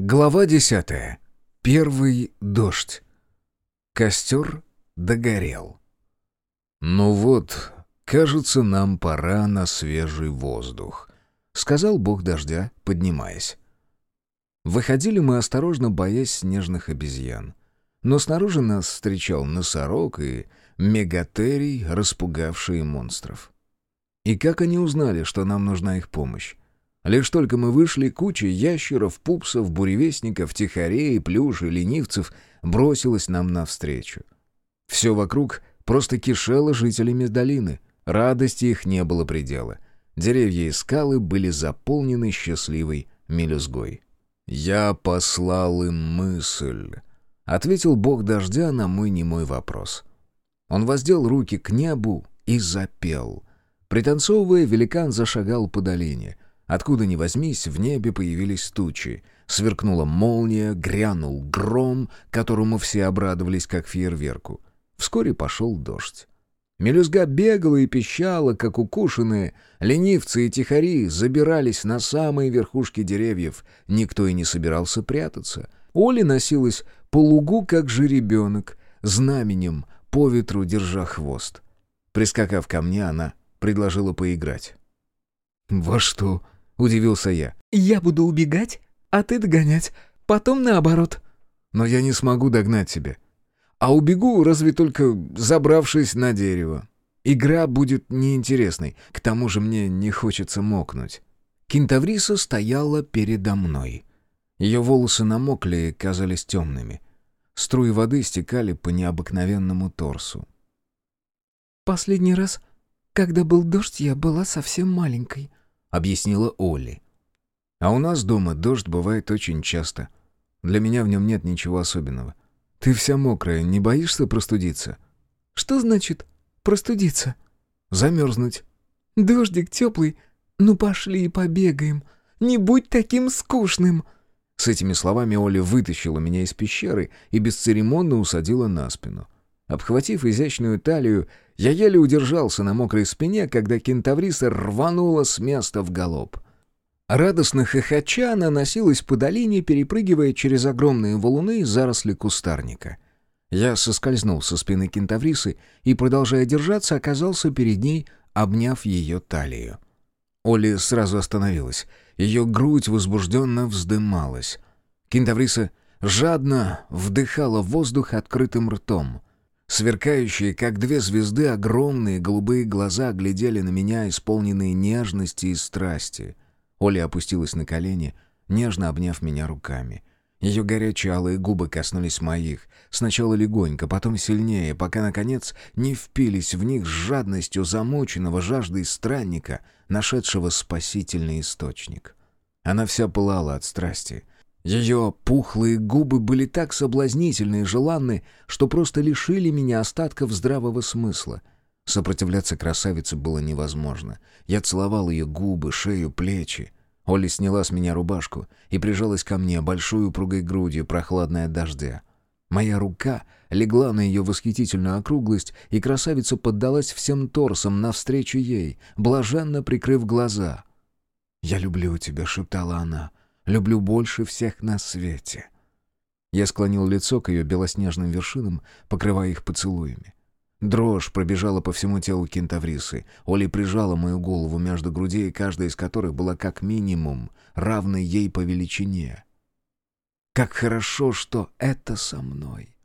Глава десятая. Первый дождь. Костер догорел. «Ну вот, кажется, нам пора на свежий воздух», — сказал бог дождя, поднимаясь. Выходили мы осторожно, боясь снежных обезьян. Но снаружи нас встречал носорог и мегатерий, распугавшие монстров. И как они узнали, что нам нужна их помощь? Лишь только мы вышли, куча ящеров, пупсов, буревестников, тихорей, плюш и ленивцев бросилась нам навстречу. Все вокруг просто кишело жителями долины. Радости их не было предела. Деревья и скалы были заполнены счастливой мелюзгой. «Я послал им мысль», — ответил бог дождя на мой немой вопрос. Он воздел руки к небу и запел. Пританцовывая, великан зашагал по долине — Откуда ни возьмись, в небе появились тучи. Сверкнула молния, грянул гром, которому все обрадовались как фейерверку. Вскоре пошел дождь. Мелюзга бегала и пищала, как укушенные. Ленивцы и тихари забирались на самые верхушки деревьев. Никто и не собирался прятаться. Оля носилась по лугу, как жеребенок, знаменем, по ветру держа хвост. Прискакав ко мне, она предложила поиграть. «Во что?» — удивился я. «Я буду убегать, а ты догонять. Потом наоборот». «Но я не смогу догнать тебя. А убегу, разве только забравшись на дерево. Игра будет неинтересной, к тому же мне не хочется мокнуть». Кентавриса стояла передо мной. Ее волосы намокли и казались темными. Струи воды стекали по необыкновенному торсу. «Последний раз, когда был дождь, я была совсем маленькой», — объяснила Олли. «А у нас дома дождь бывает очень часто. Для меня в нем нет ничего особенного. Ты вся мокрая, не боишься простудиться?» «Что значит простудиться?» «Замерзнуть». «Дождик теплый. Ну пошли и побегаем. Не будь таким скучным». С этими словами Оля вытащила меня из пещеры и бесцеремонно усадила на спину. Обхватив изящную талию, я еле удержался на мокрой спине, когда кентавриса рванула с места в галоп. Радостно хохоча она носилась по долине, перепрыгивая через огромные валуны и заросли кустарника. Я соскользнул со спины кентаврисы и, продолжая держаться, оказался перед ней, обняв ее талию. Оли сразу остановилась. Ее грудь возбужденно вздымалась. Кентавриса жадно вдыхала воздух открытым ртом — Сверкающие, как две звезды, огромные голубые глаза глядели на меня, исполненные нежности и страсти. Оля опустилась на колени, нежно обняв меня руками. Ее горячие алые губы коснулись моих, сначала легонько, потом сильнее, пока, наконец, не впились в них с жадностью замученного жаждой странника, нашедшего спасительный источник. Она вся пылала от страсти — ее пухлые губы были так соблазнительны и желанны, что просто лишили меня остатков здравого смысла. Сопротивляться красавице было невозможно. Я целовал ее губы, шею, плечи. Оля сняла с меня рубашку и прижалась ко мне большой упругой грудью, прохладной от дождя. Моя рука легла на ее восхитительную округлость, и красавица поддалась всем торсом навстречу ей, блаженно прикрыв глаза. «Я люблю тебя», — шептала она, Люблю больше всех на свете». Я склонил лицо к ее белоснежным вершинам, покрывая их поцелуями. Дрожь пробежала по всему телу кентаврисы. Оли прижала мою голову между грудей, каждая из которых была как минимум равной ей по величине. «Как хорошо, что это со мной!»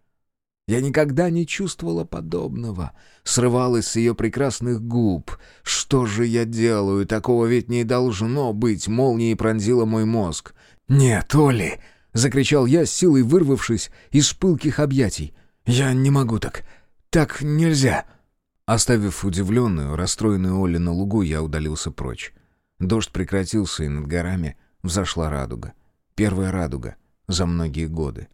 Я никогда не чувствовала подобного. Срывалась с ее прекрасных губ. Что же я делаю? Такого ведь не должно быть. Молнией пронзила мой мозг. «Нет, Оли!» — закричал я, с силой вырвавшись из пылких объятий. «Я не могу так. Так нельзя!» Оставив удивленную, расстроенную Оли на лугу, я удалился прочь. Дождь прекратился, и над горами взошла радуга. Первая радуга за многие годы.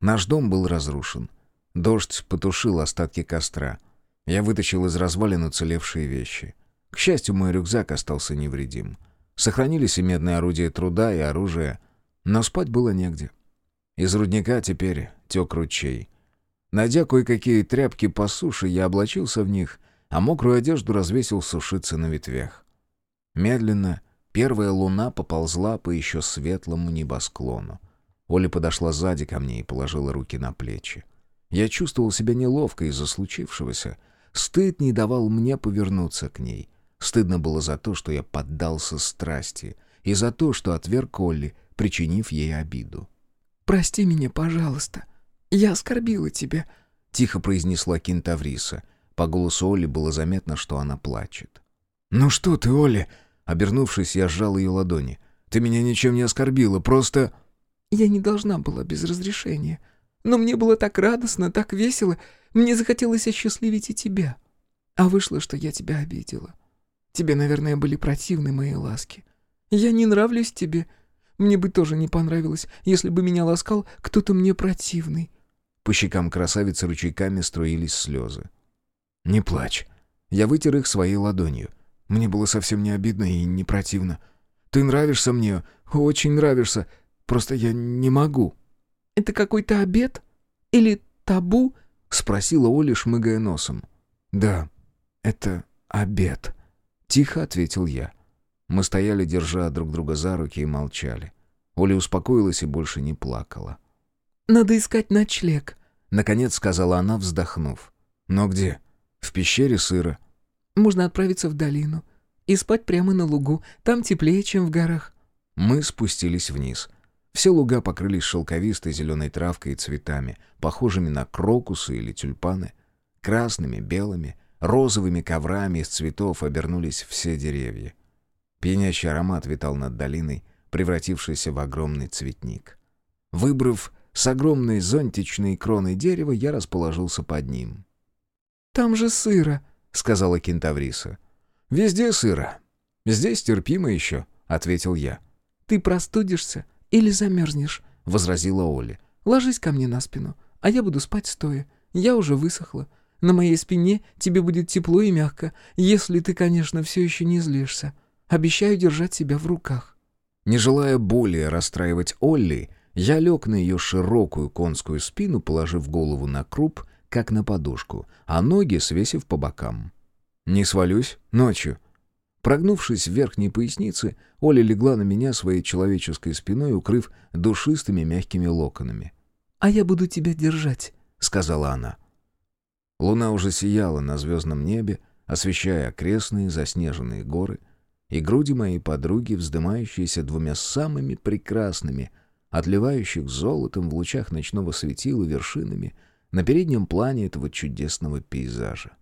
Наш дом был разрушен. Дождь потушил остатки костра. Я вытащил из развалин уцелевшие вещи. К счастью, мой рюкзак остался невредим. Сохранились и медные орудия труда, и оружие, но спать было негде. Из рудника теперь тек ручей. Найдя кое-какие тряпки по суше, я облачился в них, а мокрую одежду развесил сушиться на ветвях. Медленно первая луна поползла по еще светлому небосклону. Оля подошла сзади ко мне и положила руки на плечи. Я чувствовал себя неловко из-за случившегося. Стыд не давал мне повернуться к ней. Стыдно было за то, что я поддался страсти, и за то, что отверг Олли, причинив ей обиду. «Прости меня, пожалуйста. Я оскорбила тебя», — тихо произнесла кентавриса. По голосу Оли было заметно, что она плачет. «Ну что ты, Оля?» Обернувшись, я сжал ее ладони. «Ты меня ничем не оскорбила, просто...» «Я не должна была без разрешения. Но мне было так радостно, так весело. Мне захотелось осчастливить и тебя. А вышло, что я тебя обидела. Тебе, наверное, были противны мои ласки. Я не нравлюсь тебе. Мне бы тоже не понравилось, если бы меня ласкал кто-то мне противный». По щекам красавицы ручейками струились слезы. «Не плачь». Я вытер их своей ладонью. Мне было совсем не обидно и не противно. Ты нравишься мне, очень нравишься, просто я не могу». «Это какой-то обед? Или табу?» — спросила Оля, шмыгая носом. «Да, это обед», — тихо ответил я. Мы стояли, держа друг друга за руки, и молчали. Оля успокоилась и больше не плакала. «Надо искать ночлег», — наконец сказала она, вздохнув. «Но где? В пещере сыро. Можно отправиться в долину и спать прямо на лугу. Там теплее, чем в горах». Мы спустились вниз. Все луга покрылись шелковистой зеленой травкой и цветами, похожими на крокусы или тюльпаны. Красными, белыми, розовыми коврами из цветов обернулись все деревья. Пьянящий аромат витал над долиной, превратившийся в огромный цветник. Выбрав с огромной зонтичной кроной дерева, я расположился под ним. «Там же сыро», сказала кентавриса. «Везде сыро. Здесь терпимо еще», — ответил я. «Ты простудишься или замерзнешь», — возразила Оля. «Ложись ко мне на спину, а я буду спать стоя. Я уже высохла. На моей спине тебе будет тепло и мягко, если ты, конечно, все еще не злишься. Обещаю держать себя в руках». Не желая более расстраивать Олли, я лег на ее широкую конскую спину, положив голову на круп как на подушку, а ноги свесив по бокам. «Не свалюсь? Ночью?» Прогнувшись в верхней пояснице, Оля легла на меня своей человеческой спиной, укрыв душистыми мягкими локонами. «А я буду тебя держать», — сказала она. Луна уже сияла на звездном небе, освещая окрестные заснеженные горы, и груди моей подруги, вздымающиеся двумя самыми прекрасными, отливающих золотом в лучах ночного светила вершинами, на переднем плане этого чудесного пейзажа.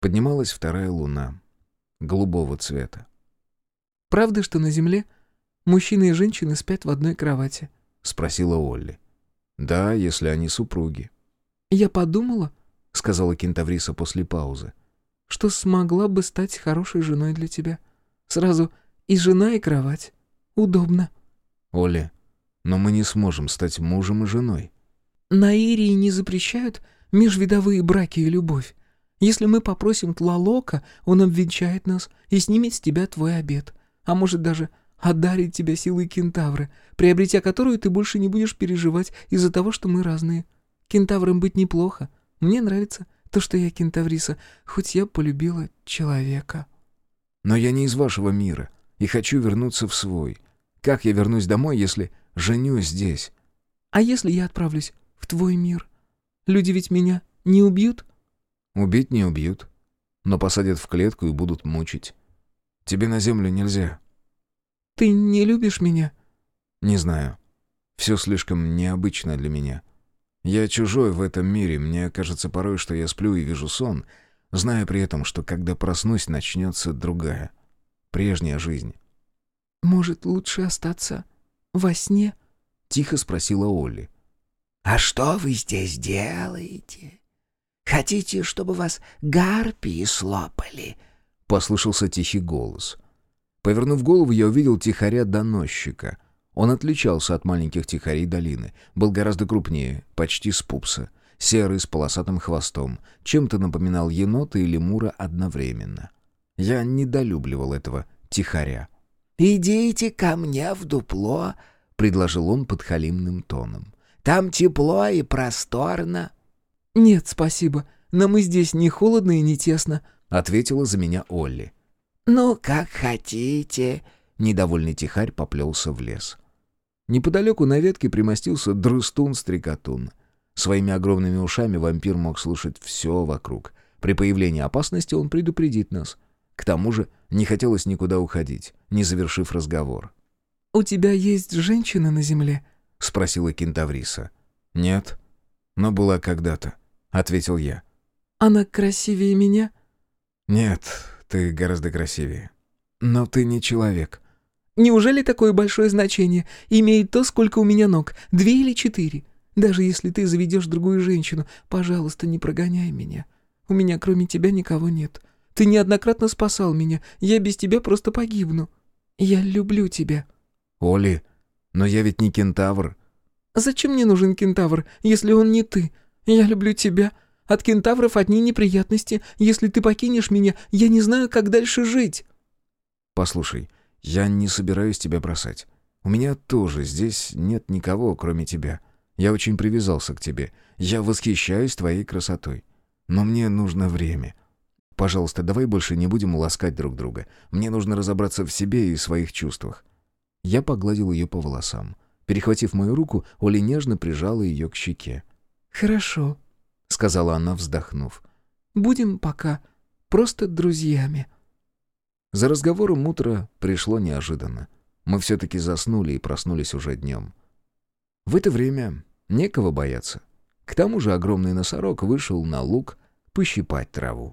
Поднималась вторая луна, голубого цвета. «Правда, что на земле мужчины и женщины спят в одной кровати?» — спросила Олли. «Да, если они супруги». «Я подумала», — сказала кентавриса после паузы, «что смогла бы стать хорошей женой для тебя. Сразу и жена, и кровать. Удобно». «Оля, но мы не сможем стать мужем и женой». На Ирии не запрещают межвидовые браки и любовь. Если мы попросим Тлалока, он обвенчает нас и снимет с тебя твой обед. А может даже одарит тебя силой кентавра, приобретя которую ты больше не будешь переживать из-за того, что мы разные. Кентавром быть неплохо. Мне нравится то, что я кентавриса, хоть я полюбила человека. Но я не из вашего мира и хочу вернуться в свой. Как я вернусь домой, если женюсь здесь? А если я отправлюсь в твой мир. Люди ведь меня не убьют?» «Убить не убьют, но посадят в клетку и будут мучить. Тебе на землю нельзя». «Ты не любишь меня?» «Не знаю. Все слишком необычно для меня. Я чужой в этом мире, мне кажется порой, что я сплю и вижу сон, зная при этом, что когда проснусь, начнется другая, прежняя жизнь». «Может, лучше остаться во сне?» — тихо спросила Олли. «А что вы здесь делаете? Хотите, чтобы вас гарпии слопали?» — послышался тихий голос. Повернув голову, я увидел тихаря-доносчика. Он отличался от маленьких тихарей долины, был гораздо крупнее, почти с пупса, серый с полосатым хвостом, чем-то напоминал енота или мура одновременно. Я недолюбливал этого тихаря. «Идите ко мне в дупло», — предложил он подхалимным тоном. Там тепло и просторно». «Нет, спасибо. Нам и здесь не холодно и не тесно», — ответила за меня Олли. «Ну, как хотите». Недовольный тихарь поплелся в лес. Неподалеку на ветке примостился дрыстун-стрекотун. Своими огромными ушами вампир мог слышать все вокруг. При появлении опасности он предупредит нас. К тому же не хотелось никуда уходить, не завершив разговор. «У тебя есть женщина на земле?» — спросила кентавриса. «Нет, но была когда-то», — ответил я. «Она красивее меня?» «Нет, ты гораздо красивее. Но ты не человек». «Неужели такое большое значение имеет то, сколько у меня ног? Две или четыре? Даже если ты заведешь другую женщину, пожалуйста, не прогоняй меня. У меня кроме тебя никого нет. Ты неоднократно спасал меня, я без тебя просто погибну. Я люблю тебя». «Оли, но я ведь не кентавр». «Зачем мне нужен кентавр, если он не ты? Я люблю тебя. От кентавров одни неприятности. Если ты покинешь меня, я не знаю, как дальше жить». «Послушай, я не собираюсь тебя бросать. У меня тоже здесь нет никого, кроме тебя. Я очень привязался к тебе. Я восхищаюсь твоей красотой. Но мне нужно время. Пожалуйста, давай больше не будем ласкать друг друга. Мне нужно разобраться в себе и своих чувствах». Я погладил ее по волосам. Перехватив мою руку, Оля нежно прижала ее к щеке. «Хорошо», — сказала она, вздохнув. «Будем пока просто друзьями». За разговором утро пришло неожиданно. Мы все-таки заснули и проснулись уже днем. В это время некого бояться. К тому же огромный носорог вышел на луг пощипать траву.